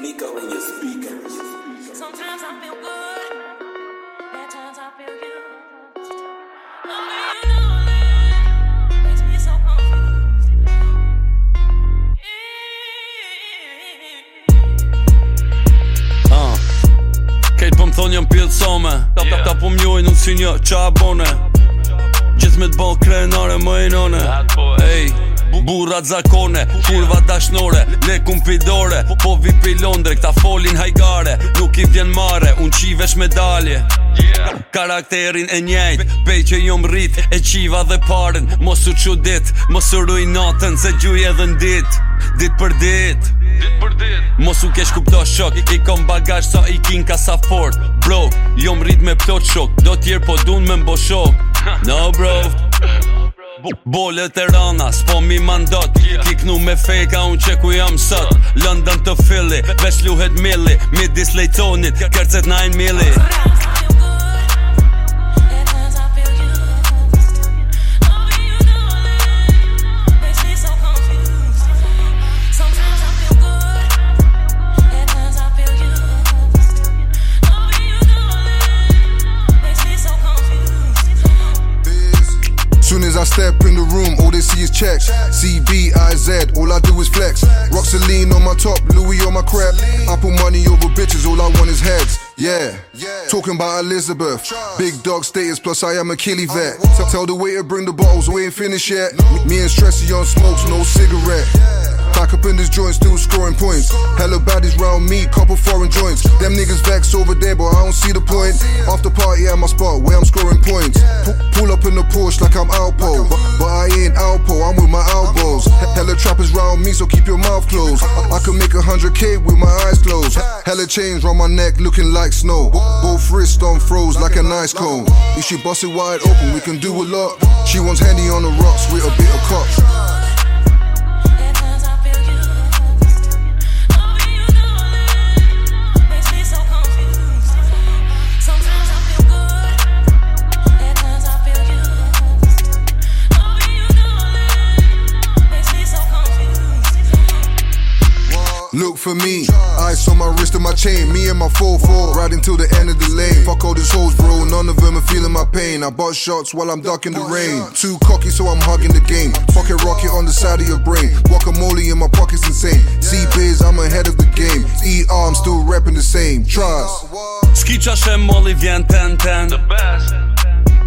Nico in your speakers. Sometimes I feel good, at times I feel used. Loving you lonely makes me so confused. Uh. Kejt po më thonë jam pjellësome Ta, ta, ta po mjojnë unë si një qa abone Gjithë me të bo krenare më e none Ej, burrat zakone Kurva dashnore, le kumpidore Po vi pi Londre, këta folin hajgare Nuk i vjen mare, unë qivesh medalje Karakterin e njejt Pej që jom rrit E qiva dhe paren Mos u që dit Mos u ruj natën Se gjuj edhe në dit Dit. Për dit. Mos u kesh kupto shok I kom bagaj sa i kin ka sa fort. Bro, jom rrit me plot shok Do tjerë po dun me mbo shok. No bro Bolet e rana, s'po mi mandot. Kiknu me fejka unë që ku jam sot. London të filli, veç luhet milli. Midis lejtonit, kërcet 9 milli Soon as I step in the room, all they see is checks. C B I Z, all I do is flex. Roxaline on my top, Louis on my crap. I put money over bitches, all I want is heads. Yeah, talking about Elizabeth. Big dog status, plus I am a killie vet. Tell the waiter bring the bottles, we ain't finished yet. Me and Stressy on smokes, no cigarette. In this joint, still scoring points. Hella baddies round me, couple foreign joints. Them niggas vex over there, but I don't see the point. After party at my spot, where I'm scoring points. Pu- pull up in the Porsche like I'm Alpo, but, but I ain't Alpo, I'm with my elbows. Hella trappers round me, so keep your mouth closed. I, can make a hundred K with my eyes closed. Hella chains round my neck, looking like snow. Both wrists on froze like an ice cone. If she bust it wide open, we can do a lot. She wants handy on the rocks with a bit of cock. Look for me, ice on my wrist and my chain. Me and my 4-4, riding till the end of the lane. Fuck all these hoes, bro. None of them are feeling my pain. I bought shots while I'm ducking the rain. Too cocky, so I'm hugging the game. Pocket rocket on the side of your brain. Guacamole in my pockets insane. C biz, I'm ahead of the game. ER, I'm still rapping the same. Trust. Ski qa shem molli vjen ten ten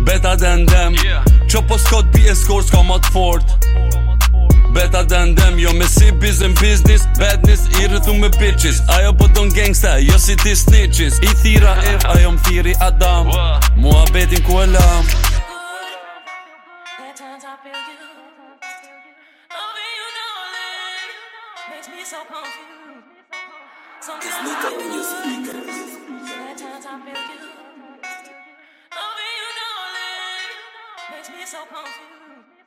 Beta den dem Qo po s'kot bi e skor s'ka ma t'fort Beta den dem Jo me si biz in business Badness i rëthu me bitches Ajo po don gangsta Jo si ti snitches I thira if Ajo m'thiri Adam Mua betin ku e lam At times I feel you oh, makes me so confused. Sometimes Nico in your speakers. I feel used. Loving you oh, lonely makes me so confused.